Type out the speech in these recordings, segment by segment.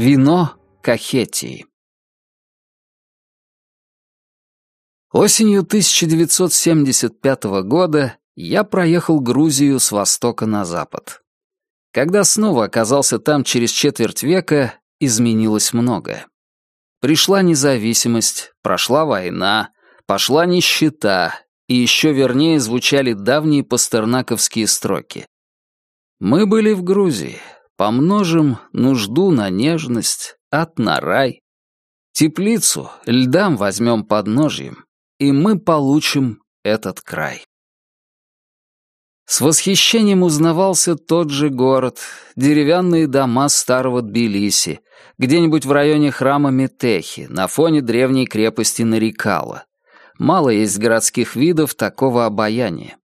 Вино Кахетии. Осенью 1975 года я проехал Грузию с востока на запад. Когда снова оказался там через четверть века, изменилось многое. Пришла независимость, прошла война, пошла нищета, и еще вернее звучали давние пастернаковские строки. Мы были в Грузии, помножим нужду на нежность, ад на рай. Теплицу льдам возьмем под ножьем, и мы получим этот край. С восхищением узнавался тот же город, деревянные дома старого Тбилиси, где-нибудь в районе храма Метехи, на фоне древней крепости Нарикала. Мало есть городских видов такого обаяния.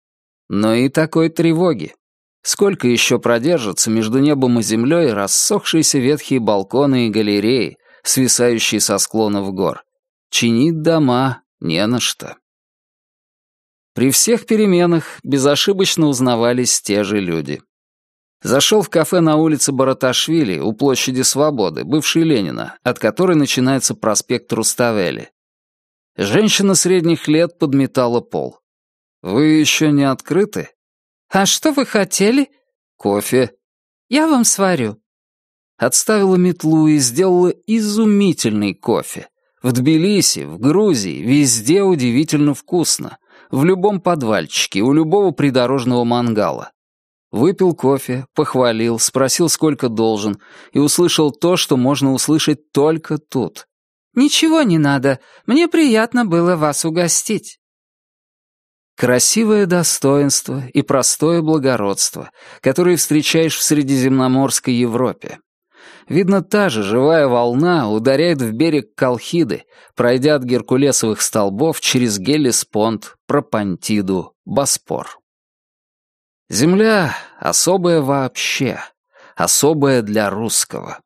Но и такой тревоги. Сколько еще продержатся между небом и землей рассохшиеся ветхие балконы и галереи, свисающие со склонов гор? Чинить дома не на что. При всех переменах безошибочно узнавались те же люди. Зашел в кафе на улице Бараташвили у площади Свободы, бывшей Ленина, от которой начинается проспект Руставели. Женщина средних лет подметала пол. «Вы еще не открыты?» «А что вы хотели?» «Кофе». «Я вам сварю». Отставила метлу и сделала изумительный кофе. В Тбилиси, в Грузии, везде удивительно вкусно. В любом подвальчике, у любого придорожного мангала. Выпил кофе, похвалил, спросил, сколько должен, и услышал то, что можно услышать только тут. «Ничего не надо. Мне приятно было вас угостить». Красивое достоинство и простое благородство, которые встречаешь в Средиземноморской Европе. Видно, та же живая волна ударяет в берег Колхиды, пройдя от геркулесовых столбов через Гелеспонд, Пропантиду, Боспор. Земля особая вообще, особая для русского.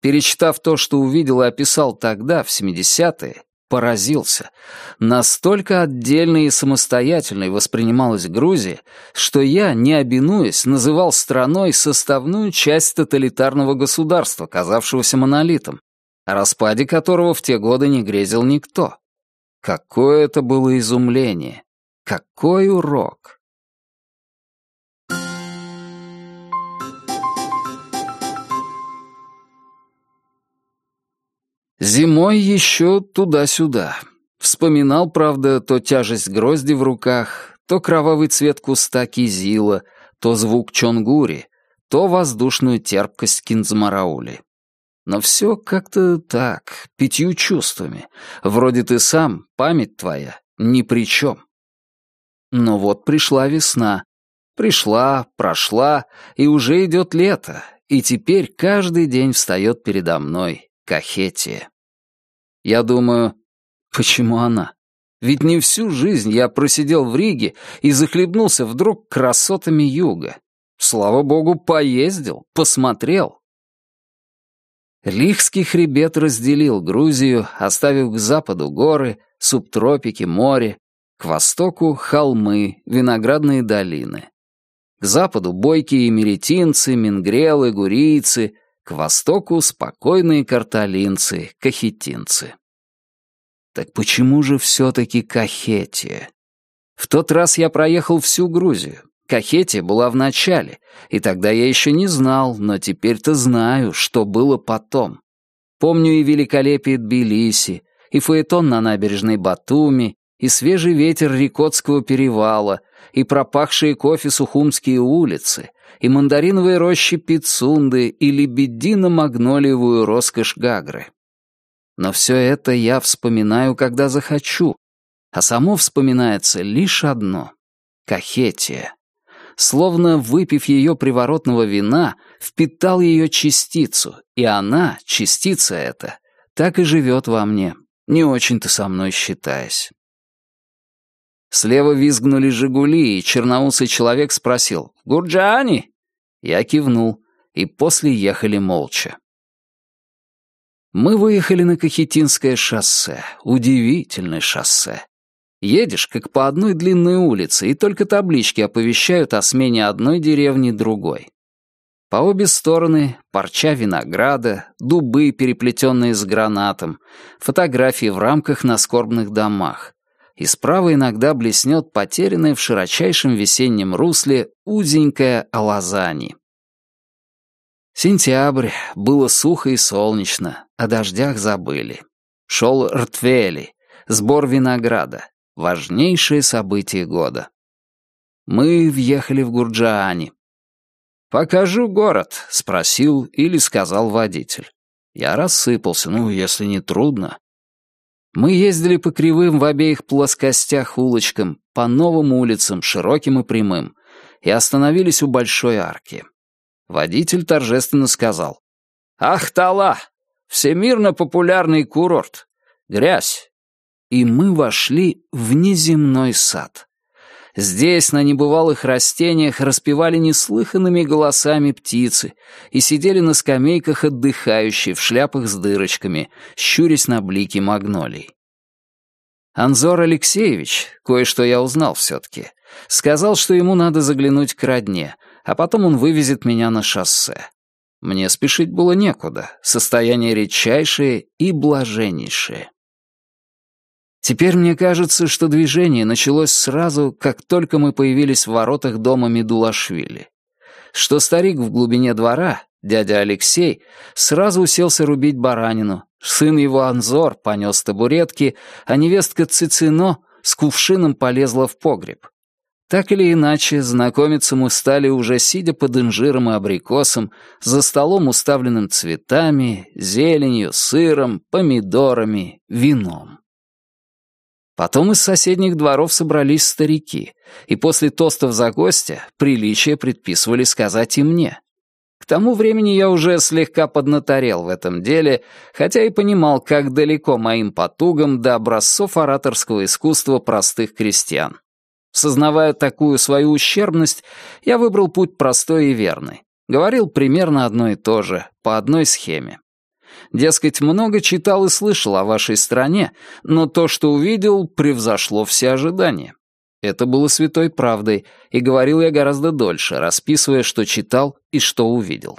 Перечитав то, что увидел и описал тогда, в 70-е, поразился. Настолько отдельной и самостоятельной воспринималась Грузия, что я, не обинуясь, называл страной составную часть тоталитарного государства, казавшегося монолитом, о распаде которого в те годы не грезил никто. Какое это было изумление! Какой урок! Зимой еще туда-сюда. Вспоминал, правда, то тяжесть грозди в руках, то кровавый цвет куста кизила, то звук чонгури, то воздушную терпкость кинзмараули. Но все как-то так, пятью чувствами. Вроде ты сам, память твоя, ни при чем. Но вот пришла весна. Пришла, прошла, и уже идет лето, и теперь каждый день встает передо мной Кахетия. Я думаю, почему она? Ведь не всю жизнь я просидел в Риге и захлебнулся вдруг красотами юга. Слава богу, поездил, посмотрел. Лихский хребет разделил Грузию, оставив к западу горы, субтропики, море, к востоку — холмы, виноградные долины. К западу — бойкие меретинцы, мингрелы, гурийцы, к востоку — спокойные карталинцы, кахетинцы. Так почему же все-таки Кахетия? В тот раз я проехал всю Грузию. Кахетия была в начале, и тогда я еще не знал, но теперь-то знаю, что было потом. Помню и великолепие Тбилиси, и фаэтон на набережной Батуми, и свежий ветер Рикотского перевала, и пропахшие кофе Сухумские улицы, и мандариновые рощи Пицунды, и лебедино-магнолиевую роскошь Гагры. Но все это я вспоминаю, когда захочу, а само вспоминается лишь одно — Кахетия. Словно, выпив ее приворотного вина, впитал ее частицу, и она, частица эта, так и живет во мне, не очень-то со мной считаясь. Слева визгнули «Жигули», и черноусый человек спросил «Гурджани?» Я кивнул, и после ехали молча. Мы выехали на Кахетинское шоссе, удивительное шоссе. Едешь, как по одной длинной улице, и только таблички оповещают о смене одной деревни другой. По обе стороны парча винограда, дубы, переплетенные с гранатом, фотографии в рамках на скорбных домах. И справа иногда блеснет потерянная в широчайшем весеннем русле узенькая Алазани. Сентябрь, было сухо и солнечно, о дождях забыли. Шел ртвели, сбор винограда, важнейшее событие года. Мы въехали в Гурджаани. «Покажу город», — спросил или сказал водитель. Я рассыпался, ну, если не трудно. Мы ездили по кривым в обеих плоскостях улочкам, по новым улицам, широким и прямым, и остановились у большой арки. Водитель торжественно сказал. «Ахтала! Всемирно популярный курорт! Грязь!» И мы вошли в неземной сад. Здесь на небывалых растениях распевали неслыханными голосами птицы и сидели на скамейках отдыхающие в шляпах с дырочками, щурясь на блики магнолий. Анзор Алексеевич, кое-что я узнал все-таки, сказал, что ему надо заглянуть к родне, а потом он вывезет меня на шоссе. Мне спешить было некуда, состояние редчайшее и блаженнейшее. Теперь мне кажется, что движение началось сразу, как только мы появились в воротах дома Медулашвили. Что старик в глубине двора, дядя Алексей, сразу уселся рубить баранину, сын его Анзор понес табуретки, а невестка Цицино с кувшином полезла в погреб. Так или иначе, знакомиться мы стали уже сидя под инжиром и абрикосом, за столом, уставленным цветами, зеленью, сыром, помидорами, вином. Потом из соседних дворов собрались старики, и после тостов за гостя приличия предписывали сказать и мне. К тому времени я уже слегка поднаторел в этом деле, хотя и понимал, как далеко моим потугам до образцов ораторского искусства простых крестьян. Сознавая такую свою ущербность, я выбрал путь простой и верный. Говорил примерно одно и то же, по одной схеме. Дескать, много читал и слышал о вашей стране, но то, что увидел, превзошло все ожидания. Это было святой правдой, и говорил я гораздо дольше, расписывая, что читал и что увидел.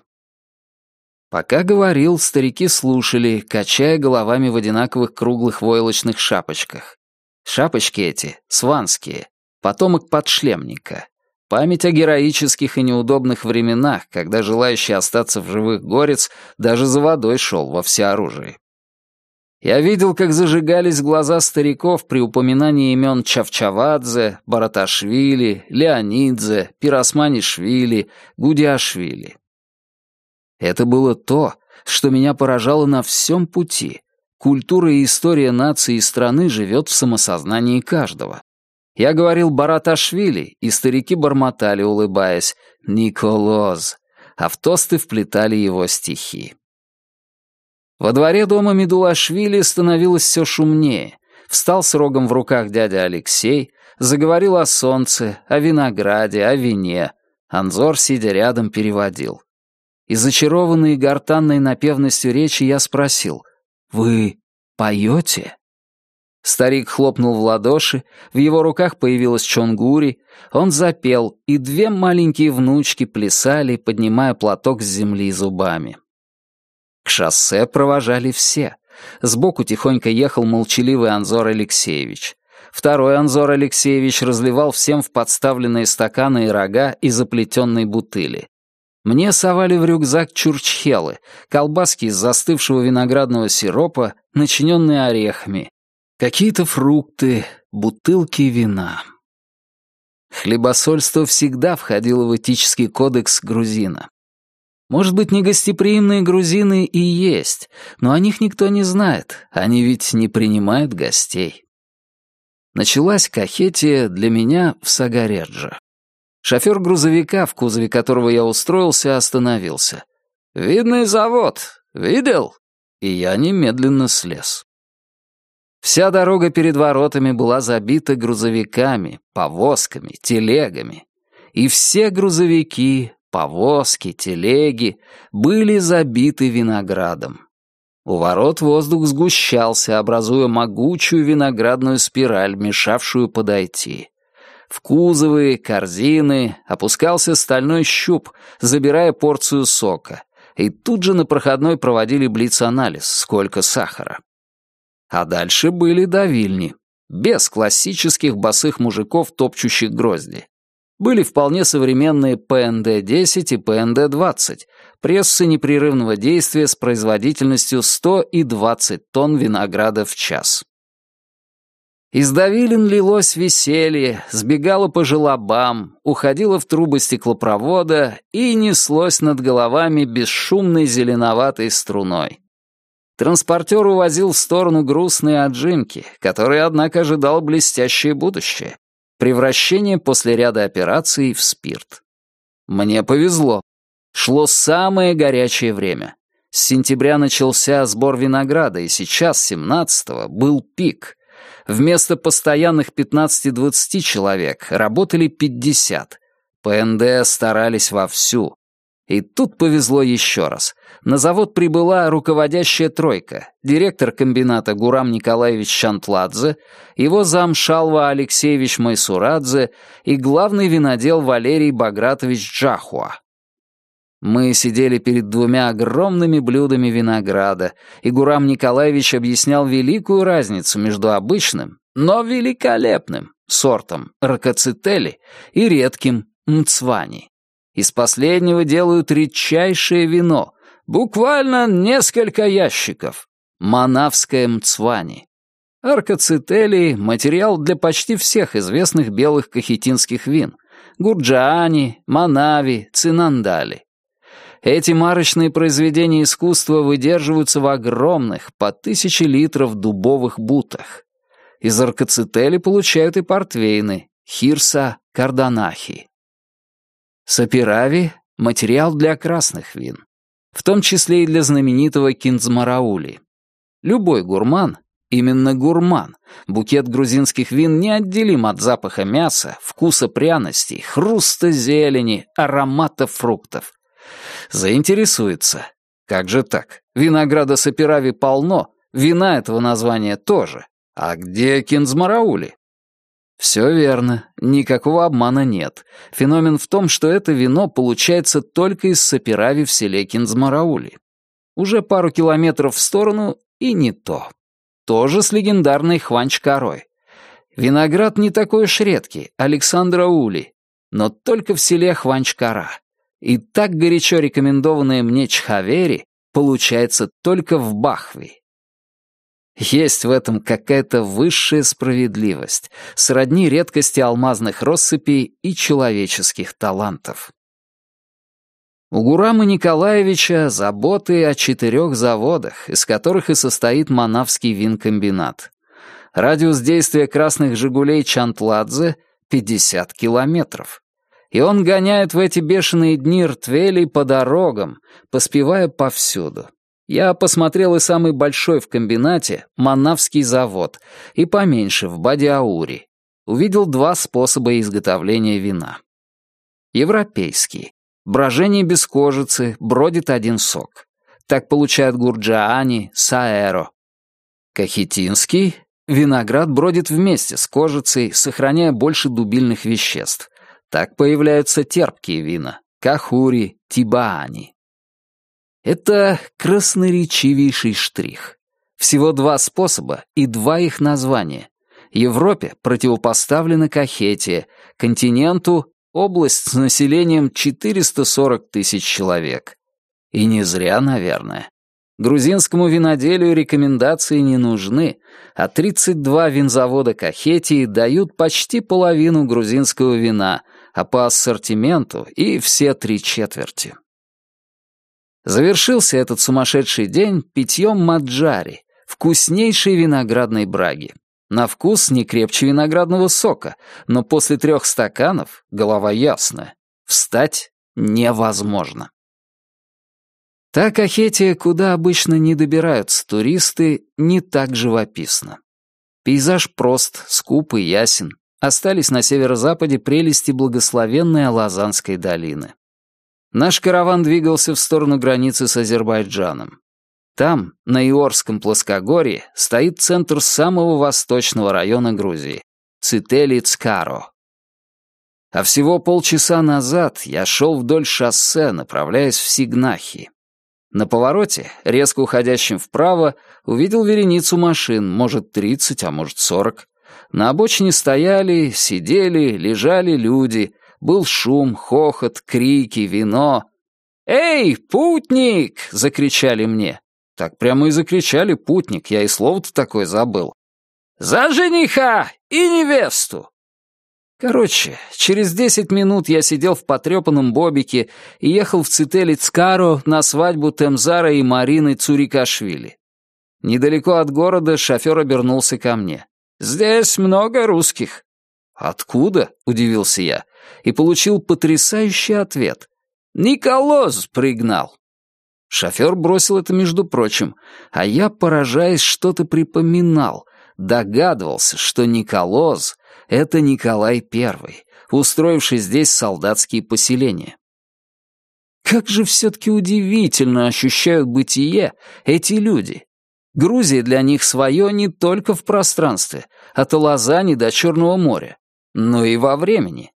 Пока говорил, старики слушали, качая головами в одинаковых круглых войлочных шапочках. Шапочки эти, сванские, потомок подшлемника. Память о героических и неудобных временах, когда желающий остаться в живых горец даже за водой шел во всеоружии. Я видел, как зажигались глаза стариков при упоминании имен Чавчавадзе, Бараташвили, Леонидзе, Пиросманишвили, Гудиашвили. Это было то, что меня поражало на всем пути. Культура и история нации и страны живет в самосознании каждого. Я говорил Бараташвили, и старики бормотали, улыбаясь, «Николоз», а в тосты вплетали его стихи. Во дворе дома Медулашвили становилось все шумнее. Встал с рогом в руках дядя Алексей, заговорил о солнце, о винограде, о вине. Анзор, сидя рядом, переводил. И зачарованный гортанной напевностью речи я спросил, «Вы поете?» Старик хлопнул в ладоши, в его руках появилась чонгури, он запел, и две маленькие внучки плясали, поднимая платок с земли зубами. К шоссе провожали все. Сбоку тихонько ехал молчаливый Анзор Алексеевич. Второй Анзор Алексеевич разливал всем в подставленные стаканы и рога и заплетенные бутыли. Мне совали в рюкзак чурчхелы, колбаски из застывшего виноградного сиропа, начиненные орехами, Какие-то фрукты, бутылки вина. Хлебосольство всегда входило в этический кодекс грузина. Может быть, негостеприимные грузины и есть, но о них никто не знает, они ведь не принимают гостей. Началась кахетия для меня в Сагареджо. Шофер грузовика, в кузове которого я устроился, остановился. «Видный завод. Видел?» И я немедленно слез. Вся дорога перед воротами была забита грузовиками, повозками, телегами. И все грузовики, повозки, телеги были забиты виноградом. У ворот воздух сгущался, образуя могучую виноградную спираль, мешавшую подойти. В кузовы, корзины опускался стальной щуп, забирая порцию сока, и тут же на проходной проводили блиц-анализ, сколько сахара. А дальше были давильни, без классических босых мужиков, топчущих грозди. Были вполне современные ПНД-10 и ПНД-20, прессы непрерывного действия с производительностью 100 и 20 тонн винограда в час. Из давилин лилось веселье, сбегало по желобам, уходило в трубы стеклопровода и неслось над головами бесшумной зеленоватой струной. Транспортер увозил в сторону грустные отжимки, которые, однако, ожидал блестящее будущее. Превращение после ряда операций в спирт. Мне повезло. Шло самое горячее время. С сентября начался сбор винограда, и сейчас, 17-го, был пик — Вместо постоянных 15-20 человек работали 50. ПНД старались вовсю. И тут повезло еще раз. На завод прибыла руководящая тройка, директор комбината Гурам Николаевич Шантладзе, его зам Шалва Алексеевич Майсурадзе и главный винодел Валерий Багратович Джахуа. Мы сидели перед двумя огромными блюдами винограда, и Гурам Николаевич объяснял великую разницу между обычным, но великолепным сортом ракоцители и редким мцвани. Из последнего делают редчайшее вино, буквально несколько ящиков. Манавское мцвани. Аркацители — материал для почти всех известных белых кахетинских вин. Гурджаани, Манави, Цинандали. Эти марочные произведения искусства выдерживаются в огромных, по тысяче литров дубовых бутах. Из аркацители получают и портвейны, хирса, карданахи. Сапирави — материал для красных вин, в том числе и для знаменитого кинзмараули. Любой гурман, именно гурман, букет грузинских вин неотделим от запаха мяса, вкуса пряностей, хруста зелени, аромата фруктов — Заинтересуется. Как же так? Винограда Сапирави полно, вина этого названия тоже. А где Кинзмараули? Все верно, никакого обмана нет. Феномен в том, что это вино получается только из Сапирави в селе Кинзмараули. Уже пару километров в сторону и не то. Тоже с легендарной Хванч-корой. Виноград не такой уж редкий, Александра Ули, но только в селе Хванч-кора. И так горячо рекомендованное мне Чхавери получается только в Бахви. Есть в этом какая-то высшая справедливость, сродни редкости алмазных россыпей и человеческих талантов. У Гурама Николаевича заботы о четырех заводах, из которых и состоит Манавский винкомбинат. Радиус действия красных «Жигулей» Чантладзе — 50 километров и он гоняет в эти бешеные дни ртвелей по дорогам, поспевая повсюду. Я посмотрел и самый большой в комбинате, Манавский завод, и поменьше в Бадиаури. Увидел два способа изготовления вина. Европейский. Брожение без кожицы, бродит один сок. Так получают гурджаани, саэро. Кахетинский. Виноград бродит вместе с кожицей, сохраняя больше дубильных веществ. Так появляются терпкие вина — кахури, тибаани. Это красноречивейший штрих. Всего два способа и два их названия. Европе противопоставлена Кахетия, континенту — область с населением 440 тысяч человек. И не зря, наверное. Грузинскому виноделию рекомендации не нужны, а 32 винзавода Кахетии дают почти половину грузинского вина, а по ассортименту и все три четверти. Завершился этот сумасшедший день питьем маджари, вкуснейшей виноградной браги. На вкус не крепче виноградного сока, но после трех стаканов голова ясная. Встать невозможно. Та Кахетия, куда обычно не добираются туристы, не так живописна. Пейзаж прост, скуп и ясен, остались на северо-западе прелести благословенной Алазанской долины. Наш караван двигался в сторону границы с Азербайджаном. Там, на Иорском плоскогорье, стоит центр самого восточного района Грузии — Цители-Цкаро. А всего полчаса назад я шел вдоль шоссе, направляясь в Сигнахи. На повороте, резко уходящем вправо, увидел вереницу машин, может, тридцать, а может, сорок. На обочине стояли, сидели, лежали люди. Был шум, хохот, крики, вино. «Эй, путник!» — закричали мне. Так прямо и закричали «путник», я и слово-то такое забыл. «За жениха и невесту!» Короче, через десять минут я сидел в потрепанном бобике и ехал в Цителицкаро на свадьбу Темзара и Марины Цурикашвили. Недалеко от города шофер обернулся ко мне. «Здесь много русских». «Откуда?» — удивился я, и получил потрясающий ответ. «Николоз пригнал». Шофер бросил это между прочим, а я, поражаясь, что-то припоминал, догадывался, что Николоз — это Николай I, устроивший здесь солдатские поселения. Как же все-таки удивительно ощущают бытие эти люди. Грузия для них свое не только в пространстве, от Лозани до Черного моря, но и во времени.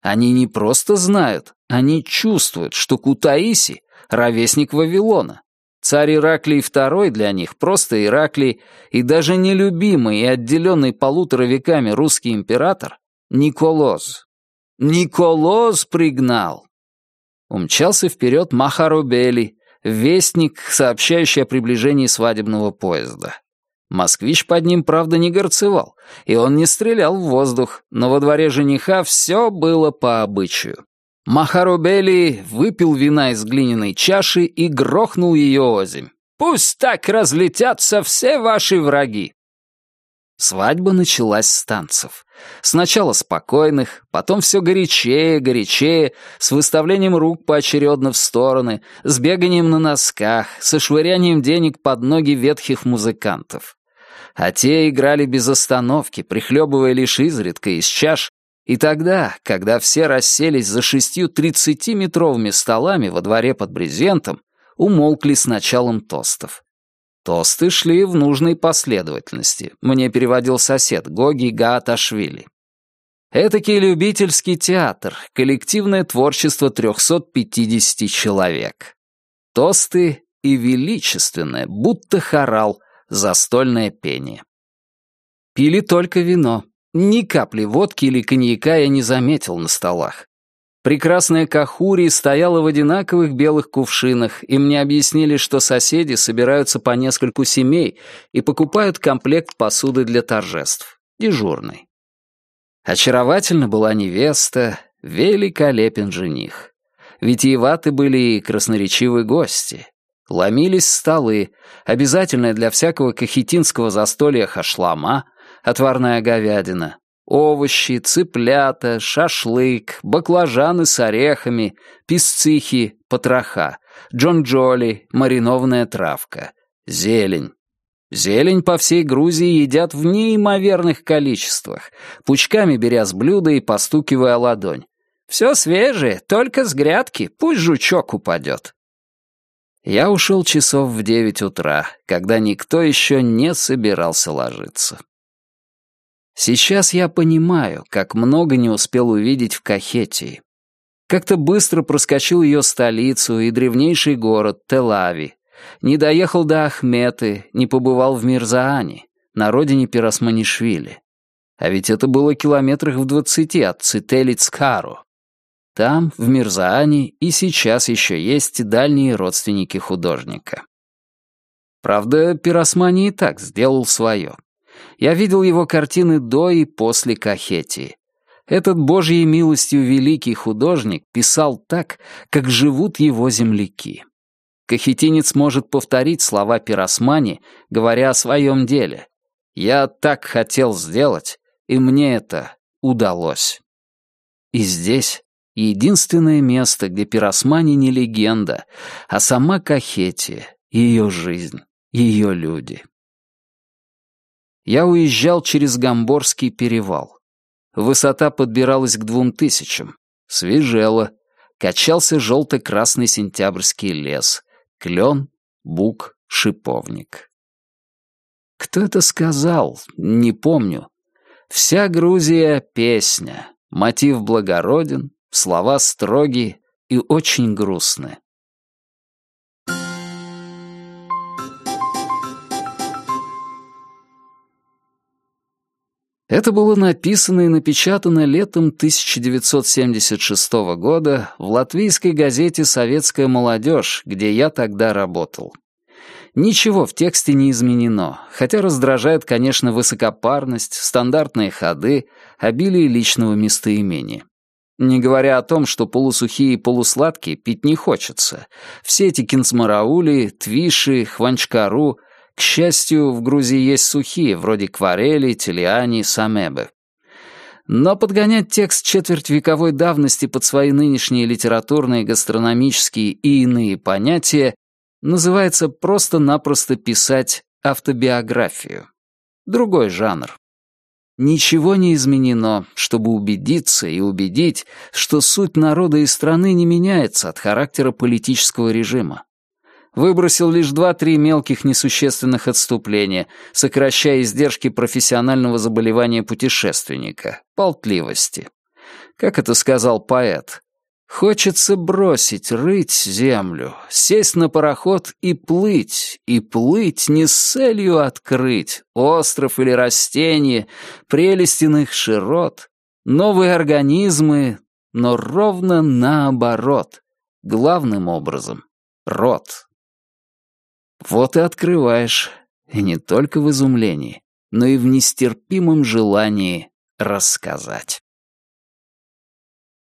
Они не просто знают, они чувствуют, что Кутаиси — ровесник Вавилона, Царь Ираклий II для них просто Ираклий, и даже нелюбимый и отделенный полутора веками русский император — Николоз. Николоз пригнал. Умчался вперед Махарубели, вестник, сообщающий о приближении свадебного поезда. Москвич под ним, правда, не горцевал, и он не стрелял в воздух, но во дворе жениха все было по обычаю. Махарубели выпил вина из глиняной чаши и грохнул ее озимь. «Пусть так разлетятся все ваши враги!» Свадьба началась с танцев. Сначала спокойных, потом все горячее, горячее, с выставлением рук поочередно в стороны, с беганием на носках, со швырянием денег под ноги ветхих музыкантов. А те играли без остановки, прихлебывая лишь изредка из чаш и тогда, когда все расселись за шестью тридцатиметровыми столами во дворе под брезентом, умолкли с началом тостов. Тосты шли в нужной последовательности. Мне переводил сосед Гоги Гааташвили. Этакий любительский театр, коллективное творчество 350 человек. Тосты и величественное, будто хорал, застольное пение. Пили только вино, ни капли водки или коньяка я не заметил на столах. Прекрасная Кахури стояла в одинаковых белых кувшинах, и мне объяснили, что соседи собираются по нескольку семей и покупают комплект посуды для торжеств. Дежурный. Очаровательна была невеста, великолепен жених. Витиеваты были и красноречивые гости. Ломились столы, обязательная для всякого кахетинского застолья хашлама — отварная говядина, овощи, цыплята, шашлык, баклажаны с орехами, песцихи, потроха, джонджоли, маринованная травка, зелень. Зелень по всей Грузии едят в неимоверных количествах, пучками беря с блюда и постукивая ладонь. Все свежее, только с грядки, пусть жучок упадет. Я ушел часов в девять утра, когда никто еще не собирался ложиться. Сейчас я понимаю, как много не успел увидеть в Кахетии. Как-то быстро проскочил ее столицу и древнейший город Телави. Не доехал до Ахметы, не побывал в Мирзаане, на родине Пиросманишвили. А ведь это было километрах в двадцати от Цителицкару. Там, в Мирзаане, и сейчас еще есть дальние родственники художника. Правда, Пиросмани и так сделал свое. Я видел его картины до и после Кахетии. Этот божьей милостью великий художник писал так, как живут его земляки. Кахетинец может повторить слова Пиросмани, говоря о своем деле. «Я так хотел сделать, и мне это удалось». И здесь единственное место, где Пиросмани не легенда, а сама Кахетия, ее жизнь, ее люди я уезжал через Гамборский перевал. Высота подбиралась к двум тысячам. Свежело. Качался желто-красный сентябрьский лес. Клен, бук, шиповник. Кто это сказал? Не помню. Вся Грузия — песня. Мотив благороден, слова строгие и очень грустные. Это было написано и напечатано летом 1976 года в латвийской газете «Советская молодежь», где я тогда работал. Ничего в тексте не изменено, хотя раздражает, конечно, высокопарность, стандартные ходы, обилие личного местоимения. Не говоря о том, что полусухие и полусладкие пить не хочется. Все эти кинцмараули, твиши, хванчкару к счастью, в Грузии есть сухие, вроде кварели, телиани, самебы. Но подгонять текст четвертьвековой давности под свои нынешние литературные, гастрономические и иные понятия называется просто-напросто писать автобиографию. Другой жанр. Ничего не изменено, чтобы убедиться и убедить, что суть народа и страны не меняется от характера политического режима выбросил лишь два-три мелких несущественных отступления, сокращая издержки профессионального заболевания путешественника — болтливости. Как это сказал поэт? «Хочется бросить, рыть землю, сесть на пароход и плыть, и плыть не с целью открыть остров или растение, прелестиных широт, новые организмы, но ровно наоборот, главным образом — рот». Вот и открываешь, и не только в изумлении, но и в нестерпимом желании рассказать.